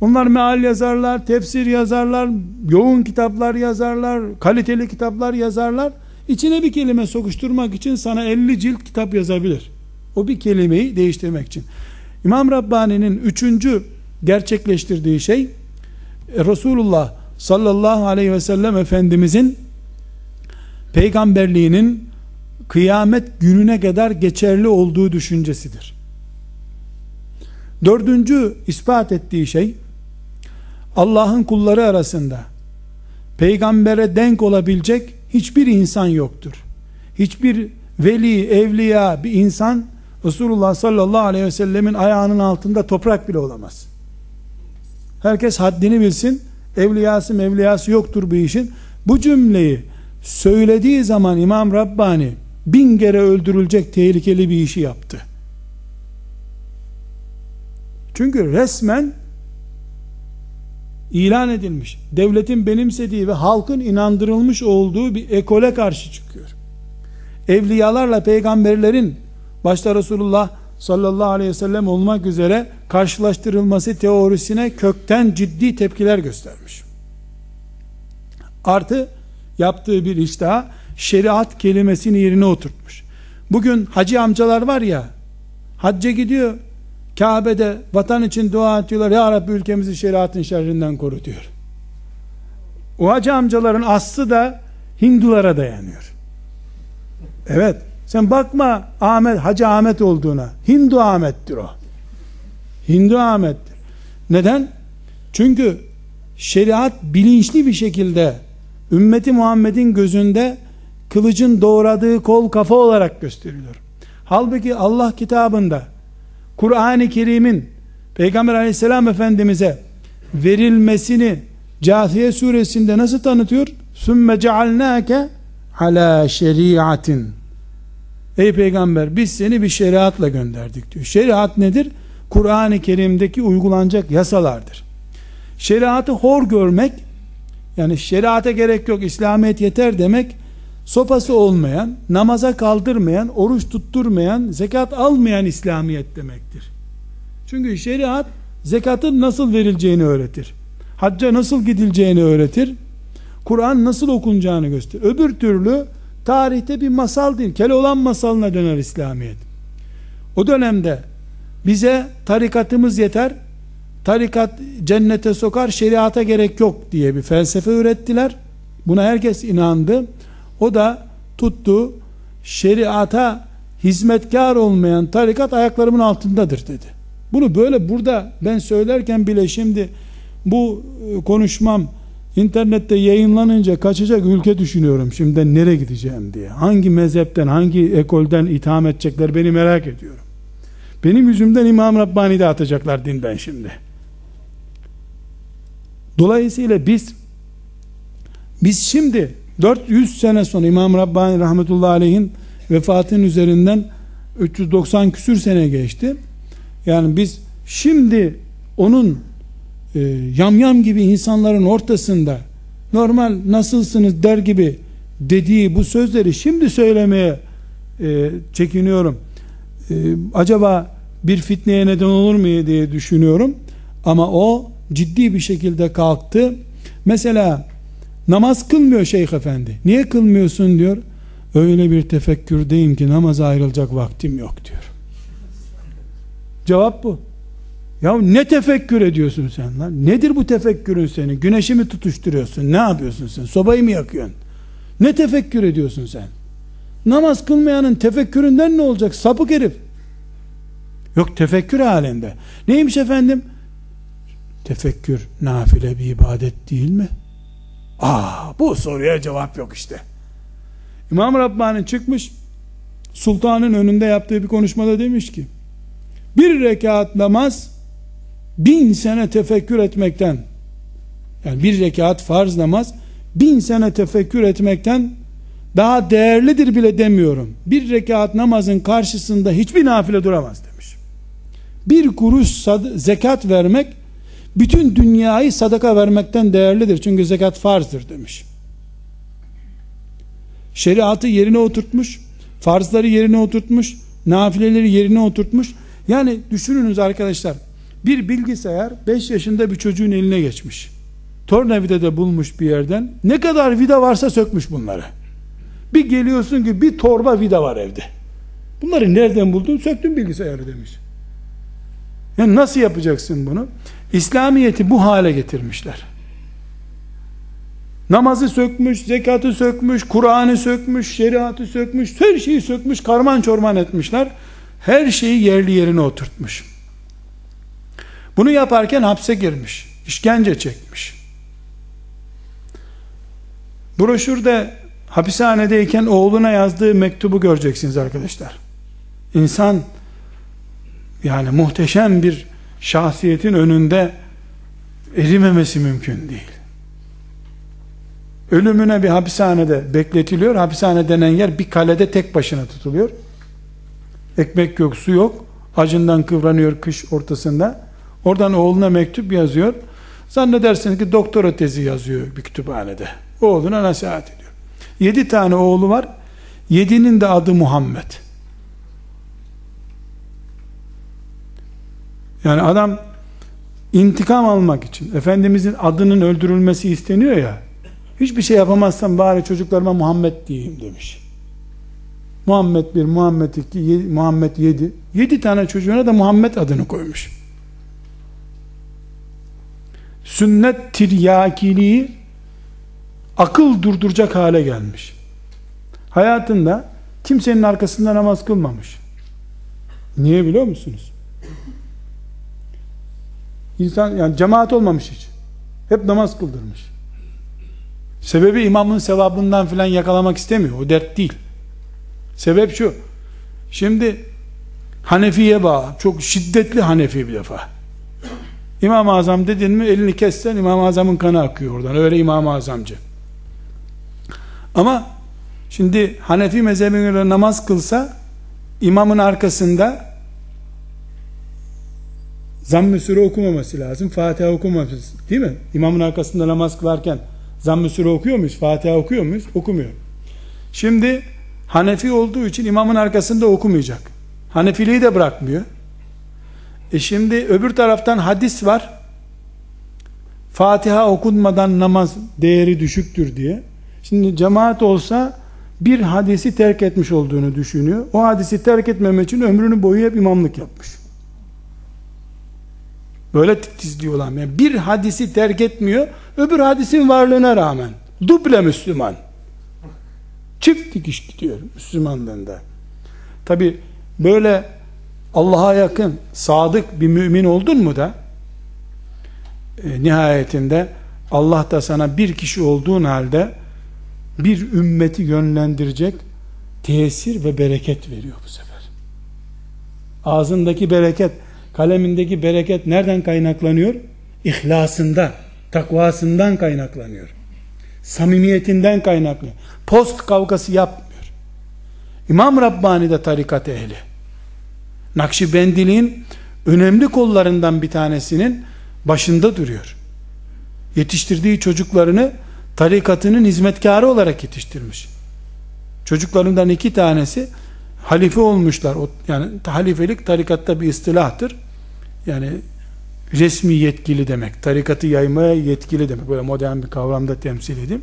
Onlar meal yazarlar, tefsir yazarlar, yoğun kitaplar yazarlar, kaliteli kitaplar yazarlar. İçine bir kelime sokuşturmak için sana 50 cilt kitap yazabilir. O bir kelimeyi değiştirmek için. İmam Rabbani'nin üçüncü gerçekleştirdiği şey e, Resulullah sallallahu aleyhi ve sellem Efendimizin peygamberliğinin kıyamet gününe kadar geçerli olduğu düşüncesidir. Dördüncü ispat ettiği şey Allah'ın kulları arasında peygambere denk olabilecek hiçbir insan yoktur. Hiçbir veli, evliya bir insan Resulullah sallallahu aleyhi ve sellemin ayağının altında toprak bile olamaz. Herkes haddini bilsin. Evliyası mevliyası yoktur bu işin. Bu cümleyi söylediği zaman İmam Rabbani bin kere öldürülecek tehlikeli bir işi yaptı. Çünkü resmen ilan edilmiş, devletin benimsediği ve halkın inandırılmış olduğu bir ekole karşı çıkıyor. Evliyalarla peygamberlerin başta Resulullah sallallahu aleyhi ve sellem olmak üzere karşılaştırılması teorisine kökten ciddi tepkiler göstermiş. Artı yaptığı bir iş daha şeriat kelimesini yerine oturtmuş. Bugün hacı amcalar var ya hacca gidiyor Kabe'de vatan için dua ediyorlar. Ya Rabbi ülkemizi şeriatın şerrinden koru diyor. O hacı amcaların aslı da Hindulara dayanıyor. Evet. Sen bakma Ahmet, Hacı Ahmet olduğuna. Hindu Ahmet'tir o. Hindu Ahmet'tir. Neden? Çünkü şeriat bilinçli bir şekilde ümmeti Muhammed'in gözünde kılıcın doğradığı kol kafa olarak gösteriliyor. Halbuki Allah kitabında Kur'an-ı Kerim'in Peygamber aleyhisselam efendimize verilmesini Câthiye suresinde nasıl tanıtıyor? Sümme cealnâke ala şeriatin Ey peygamber biz seni bir şeriatla gönderdik diyor. Şeriat nedir? Kur'an-ı Kerim'deki uygulanacak yasalardır. Şeriatı hor görmek yani şeriata gerek yok İslamiyet yeter demek sopası olmayan, namaza kaldırmayan, oruç tutturmayan, zekat almayan İslamiyet demektir. Çünkü şeriat zekatın nasıl verileceğini öğretir. Hacca nasıl gidileceğini öğretir. Kur'an nasıl okunacağını gösterir. Öbür türlü tarihte bir masal değil. Keloğlan masalına döner İslamiyet. O dönemde bize tarikatımız yeter, tarikat cennete sokar, şeriata gerek yok diye bir felsefe ürettiler. Buna herkes inandı. O da tuttu, şeriata hizmetkar olmayan tarikat ayaklarımın altındadır dedi. Bunu böyle burada ben söylerken bile şimdi bu e, konuşmam internette yayınlanınca kaçacak ülke düşünüyorum. Şimdi nereye gideceğim diye. Hangi mezhepten, hangi ekolden itham edecekler beni merak ediyorum. Benim yüzümden İmam Rabbani'de atacaklar dinden şimdi. Dolayısıyla biz biz şimdi 400 sene sonra İmam Rabbani rahmetullahi aleyhin vefatın üzerinden 390 küsür sene geçti. Yani biz şimdi onun e, yamyam gibi insanların ortasında normal nasılsınız der gibi dediği bu sözleri şimdi söylemeye e, çekiniyorum. E, acaba bir fitneye neden olur mu diye düşünüyorum. Ama o ciddi bir şekilde kalktı. Mesela namaz kılmıyor şeyh efendi. Niye kılmıyorsun diyor. Öyle bir tefekkürdeyim ki namaza ayrılacak vaktim yok diyor. Cevap bu. Ya ne tefekkür ediyorsun sen lan? Nedir bu tefekkürün senin? Güneşi mi tutuşturuyorsun? Ne yapıyorsun sen? Sobayı mı yakıyorsun? Ne tefekkür ediyorsun sen? Namaz kılmayanın tefekküründen ne olacak? Sapık herif. Yok tefekkür halinde. Neymiş efendim? Tefekkür nafile bir ibadet değil mi? Aa, bu soruya cevap yok işte. İmam Rabbani çıkmış sultanın önünde yaptığı bir konuşmada demiş ki bir rekat namaz bin sene tefekkür etmekten yani bir rekat farz namaz bin sene tefekkür etmekten daha değerlidir bile demiyorum. Bir rekat namazın karşısında hiçbir nafile duramaz demiş. Bir kuruş zekat vermek bütün dünyayı sadaka vermekten değerlidir. Çünkü zekat farzdır demiş. Şeriatı yerine oturtmuş, farzları yerine oturtmuş, nafileleri yerine oturtmuş. Yani düşününüz arkadaşlar, bir bilgisayar 5 yaşında bir çocuğun eline geçmiş. Tornavida da bulmuş bir yerden. Ne kadar vida varsa sökmüş bunları. Bir geliyorsun ki bir torba vida var evde. Bunları nereden buldun? Söktüm bilgisayarı demiş. Yani nasıl yapacaksın bunu? İslamiyeti bu hale getirmişler. Namazı sökmüş, zekatı sökmüş, Kur'an'ı sökmüş, şeriatı sökmüş, her şeyi sökmüş, karman çorman etmişler. Her şeyi yerli yerine oturtmuş. Bunu yaparken hapse girmiş, işkence çekmiş. Broşürde hapishanedeyken oğluna yazdığı mektubu göreceksiniz arkadaşlar. İnsan yani muhteşem bir şahsiyetin önünde erimemesi mümkün değil. Ölümüne bir hapishanede bekletiliyor. Hapishane denen yer bir kalede tek başına tutuluyor. Ekmek yok, su yok. Acından kıvranıyor kış ortasında. Oradan oğluna mektup yazıyor. Zannedersiniz ki doktora tezi yazıyor bir kütüphanede. Oğluna nasihat ediyor. Yedi tane oğlu var. Yedinin de adı Muhammed. Yani adam intikam almak için Efendimizin adının öldürülmesi isteniyor ya hiçbir şey yapamazsam bari çocuklarıma Muhammed diyeyim demiş. Muhammed bir, Muhammed iki, Muhammed yedi. Yedi tane çocuğuna da Muhammed adını koymuş. Sünnet tiryakiliği akıl durduracak hale gelmiş. Hayatında kimsenin arkasında namaz kılmamış. Niye biliyor musunuz? İnsan yani cemaat olmamış hiç. Hep namaz kıldırmış. Sebebi imamın sevabından filan yakalamak istemiyor. O dert değil. Sebep şu. Şimdi Hanefi'ye bağlı. Çok şiddetli Hanefi bir defa. İmam-ı Azam dedin mi elini kessen İmam-ı Azam'ın kanı akıyor oradan. Öyle İmam-ı Azamcı. Ama şimdi Hanefi mezhebine namaz kılsa imamın arkasında zamm-ı süre okumaması lazım. Fatiha okumaması değil mi? İmamın arkasında namaz kılarken zamm-ı süre okuyor muyuz? Fatiha okuyor muyuz? Okumuyor. Şimdi Hanefi olduğu için imamın arkasında okumayacak. Hanefiliği de bırakmıyor. E şimdi öbür taraftan hadis var. Fatiha okunmadan namaz değeri düşüktür diye. Şimdi cemaat olsa bir hadisi terk etmiş olduğunu düşünüyor. O hadisi terk etmemek için ömrünü boyu hep imamlık yapmış. Böyle titizliği olan. Yani bir hadisi terk etmiyor. Öbür hadisin varlığına rağmen. Duble Müslüman. Çift dikiş gidiyor Müslümanlığında. Tabi böyle Allah'a yakın, sadık bir mümin oldun mu da e, nihayetinde Allah da sana bir kişi olduğun halde bir ümmeti yönlendirecek tesir ve bereket veriyor bu sefer. Ağzındaki bereket, kalemindeki bereket nereden kaynaklanıyor? İhlasında, takvasından kaynaklanıyor. Samimiyetinden kaynaklanıyor. Post kavgası yapmıyor. İmam Rabbani de tarikat ehli. Nakşibendiliğin önemli kollarından bir tanesinin başında duruyor. Yetiştirdiği çocuklarını tarikatının hizmetkarı olarak yetiştirmiş. Çocuklarından iki tanesi halife olmuşlar. Yani halifelik tarikatta bir istilahtır. Yani resmi yetkili demek. Tarikatı yaymaya yetkili demek. Böyle modern bir kavramda temsil edeyim.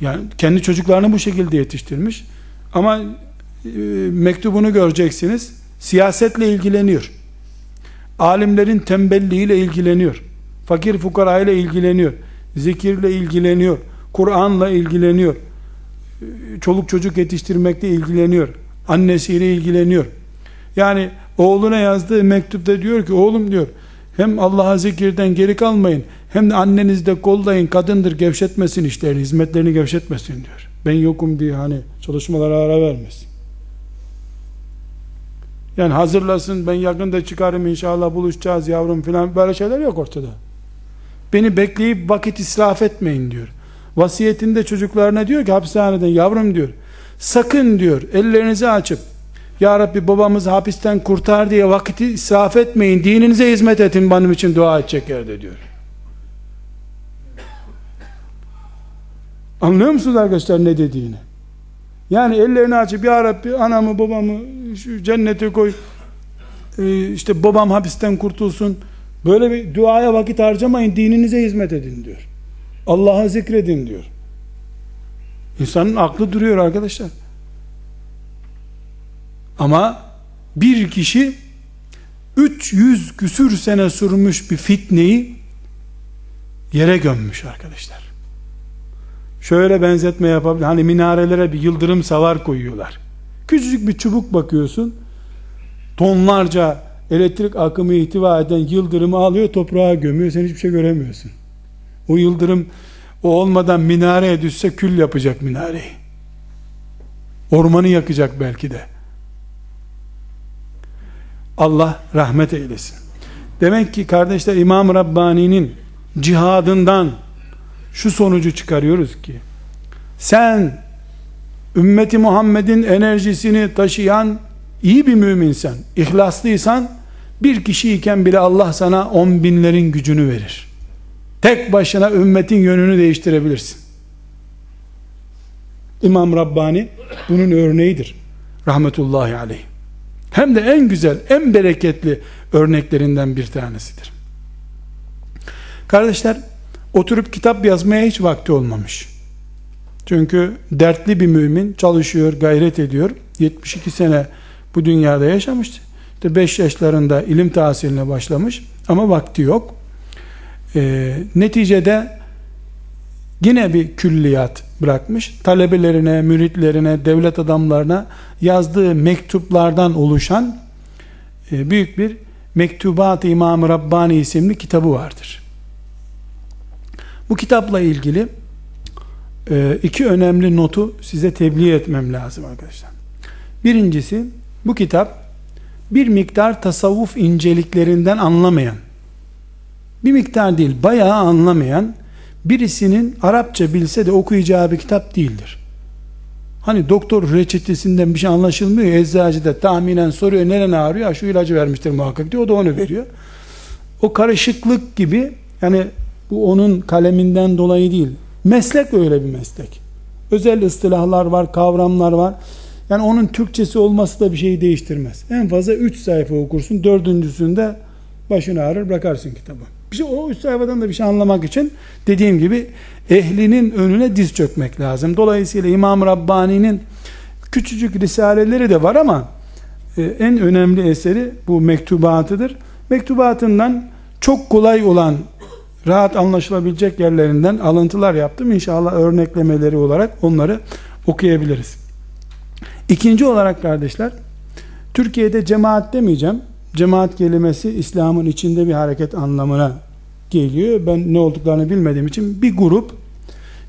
Yani kendi çocuklarını bu şekilde yetiştirmiş. Ama e, mektubunu göreceksiniz. Siyasetle ilgileniyor. Alimlerin tembelliğiyle ilgileniyor. Fakir fukara ile ilgileniyor. Zikirle ilgileniyor. Kur'an'la ilgileniyor. E, çoluk çocuk yetiştirmekle ilgileniyor. Annesiyle ilgileniyor. Yani oğluna yazdığı mektupta diyor ki oğlum diyor hem Allah'a zikirden geri kalmayın hem de annenizi de kollayın kadındır gevşetmesin işlerini hizmetlerini gevşetmesin diyor. Ben yokum diye hani çalışmalara ara vermesin. Yani hazırlasın ben yakında çıkarım inşallah buluşacağız yavrum filan böyle şeyler yok ortada. Beni bekleyip vakit israf etmeyin diyor. Vasiyetinde çocuklarına diyor ki hapishaneden yavrum diyor. Sakın diyor ellerinizi açıp Ya Rabbi babamızı hapisten kurtar diye vakiti israf etmeyin. Dininize hizmet edin benim için dua edecek yerde diyor. Anlıyor musunuz arkadaşlar ne dediğini? Yani ellerini açıp Ya Rabbi anamı babamı şu cennete koy ee, işte babam hapisten kurtulsun böyle bir duaya vakit harcamayın dininize hizmet edin diyor. Allah'a zikredin diyor. İnsanın aklı duruyor arkadaşlar. Ama bir kişi 300 küsür sene sürmüş bir fitneyi yere gömmüş arkadaşlar. Şöyle benzetme yapabilir. Hani minarelere bir yıldırım savar koyuyorlar. Küçücük bir çubuk bakıyorsun. Tonlarca elektrik akımı ihtiva eden yıldırımı alıyor toprağa gömüyor. Sen hiçbir şey göremiyorsun. O yıldırım o olmadan minareye düşse kül yapacak minareyi. Ormanı yakacak belki de. Allah rahmet eylesin. Demek ki kardeşler İmam Rabbani'nin cihadından şu sonucu çıkarıyoruz ki sen ümmeti Muhammed'in enerjisini taşıyan iyi bir müminsen, ihlaslıysan bir kişiyken bile Allah sana on binlerin gücünü verir. Tek başına ümmetin yönünü değiştirebilirsin. İmam Rabbani bunun örneğidir. Rahmetullahi aleyh. Hem de en güzel, en bereketli örneklerinden bir tanesidir. Kardeşler, oturup kitap yazmaya hiç vakti olmamış. Çünkü dertli bir mümin çalışıyor, gayret ediyor. 72 sene bu dünyada yaşamış. İşte 5 yaşlarında ilim tahsiline başlamış ama vakti yok. Ee, neticede yine bir külliyat bırakmış. Talebelerine, müritlerine, devlet adamlarına yazdığı mektuplardan oluşan e, büyük bir Mektubat-ı İmam-ı Rabbani isimli kitabı vardır. Bu kitapla ilgili e, iki önemli notu size tebliğ etmem lazım arkadaşlar. Birincisi bu kitap bir miktar tasavvuf inceliklerinden anlamayan bir miktar değil bayağı anlamayan birisinin Arapça bilse de okuyacağı bir kitap değildir. Hani doktor reçetesinden bir şey anlaşılmıyor. Eczacı da tahminen soruyor neren ağrıyor? Şu ilacı vermiştir muhakkak diyor. O da onu veriyor. O karışıklık gibi yani bu onun kaleminden dolayı değil. Meslek öyle bir meslek. Özel ıstilahlar var, kavramlar var. Yani onun Türkçesi olması da bir şeyi değiştirmez. En fazla 3 sayfa okursun. Dördüncüsünde başını ağrır bırakarsın kitabı. Bir şey, o üç sayfadan da bir şey anlamak için dediğim gibi ehlinin önüne diz çökmek lazım. Dolayısıyla İmam Rabbani'nin küçücük risaleleri de var ama e, en önemli eseri bu mektubatıdır. Mektubatından çok kolay olan rahat anlaşılabilecek yerlerinden alıntılar yaptım. İnşallah örneklemeleri olarak onları okuyabiliriz. İkinci olarak kardeşler, Türkiye'de cemaat demeyeceğim. Cemaat kelimesi İslam'ın içinde bir hareket anlamına geliyor. Ben ne olduklarını bilmediğim için bir grup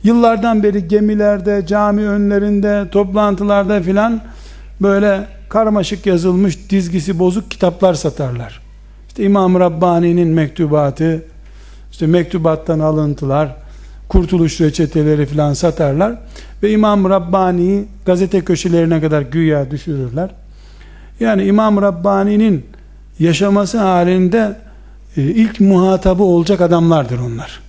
yıllardan beri gemilerde, cami önlerinde, toplantılarda filan böyle karmaşık yazılmış dizgisi bozuk kitaplar satarlar. İşte İmam Rabbani'nin mektubatı, işte mektubattan alıntılar, kurtuluş reçeteleri filan satarlar ve İmam Rabbani'yi gazete köşelerine kadar güya düşürürler. Yani İmam Rabbani'nin yaşaması halinde e, ilk muhatabı olacak adamlardır onlar.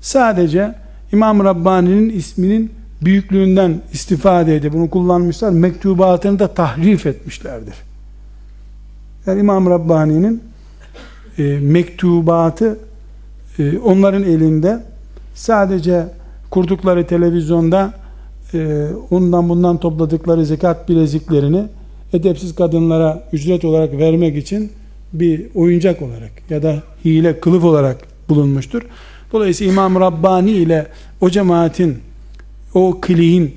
Sadece İmam Rabbani'nin isminin büyüklüğünden istifade edip bunu kullanmışlar. Mektubatını da tahrif etmişlerdir. Yani İmam Rabbani'nin e, mektubatı e, onların elinde sadece kurdukları televizyonda e, ondan bundan topladıkları zekat bileziklerini edepsiz kadınlara ücret olarak vermek için bir oyuncak olarak ya da hile kılıf olarak bulunmuştur. Dolayısıyla İmam Rabbani ile o cemaatin o kliğin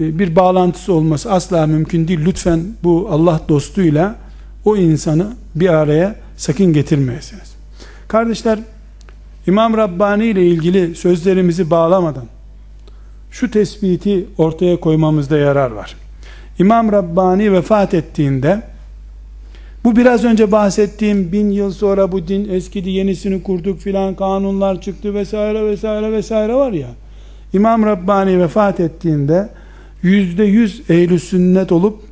e, bir bağlantısı olması asla mümkün değil. Lütfen bu Allah dostuyla o insanı bir araya sakın getirmeyesiniz. Kardeşler İmam Rabbani ile ilgili sözlerimizi bağlamadan şu tespiti ortaya koymamızda yarar var. İmam Rabbani vefat ettiğinde bu biraz önce bahsettiğim bin yıl sonra bu din eskidi yenisini kurduk filan kanunlar çıktı vesaire vesaire vesaire var ya İmam Rabbani vefat ettiğinde yüzde yüz ehl sünnet olup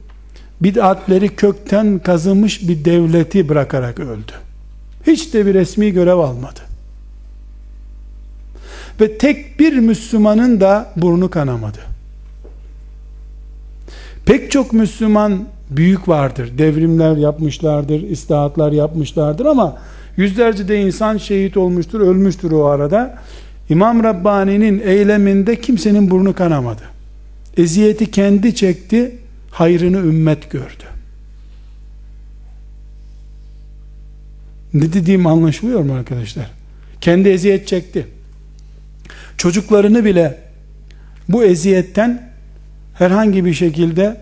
bid'atleri kökten kazımış bir devleti bırakarak öldü. Hiç de bir resmi görev almadı. Ve tek bir Müslümanın da burnu kanamadı. Pek çok Müslüman büyük vardır. Devrimler yapmışlardır, istihatlar yapmışlardır ama yüzlerce de insan şehit olmuştur, ölmüştür o arada. İmam Rabbani'nin eyleminde kimsenin burnu kanamadı. Eziyeti kendi çekti, hayrını ümmet gördü. Ne dediğim anlaşılıyor mu arkadaşlar? Kendi eziyet çekti. Çocuklarını bile bu eziyetten herhangi bir şekilde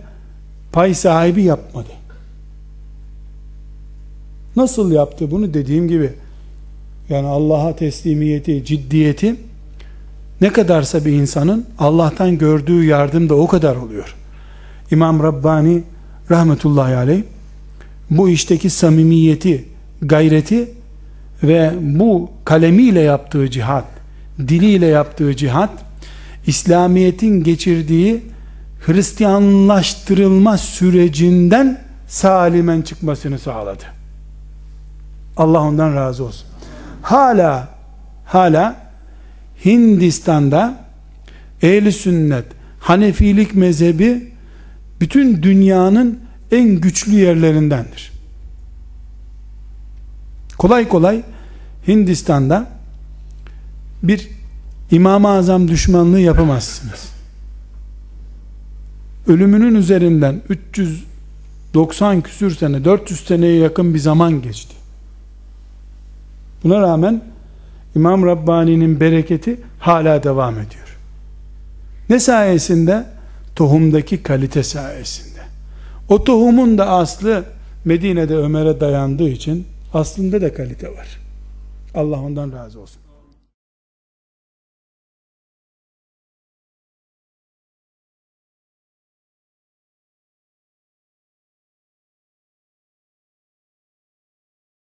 pay sahibi yapmadı. Nasıl yaptı bunu dediğim gibi yani Allah'a teslimiyeti, ciddiyeti ne kadarsa bir insanın Allah'tan gördüğü yardım da o kadar oluyor. İmam Rabbani rahmetullahi aleyh bu işteki samimiyeti, gayreti ve bu kalemiyle yaptığı cihat, diliyle yaptığı cihat, İslamiyet'in geçirdiği Hristiyanlaştırılma sürecinden salimen çıkmasını sağladı. Allah ondan razı olsun. Hala hala Hindistan'da ehli sünnet Hanefilik mezhebi bütün dünyanın en güçlü yerlerindendir. Kolay kolay Hindistan'da bir İmam-ı Azam düşmanlığı yapamazsınız. Ölümünün üzerinden 390 küsür sene, 400 seneye yakın bir zaman geçti. Buna rağmen İmam Rabbani'nin bereketi hala devam ediyor. Ne sayesinde? Tohumdaki kalite sayesinde. O tohumun da aslı Medine'de Ömer'e dayandığı için aslında da kalite var. Allah ondan razı olsun.